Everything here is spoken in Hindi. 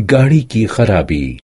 गाड़ी की खराबी।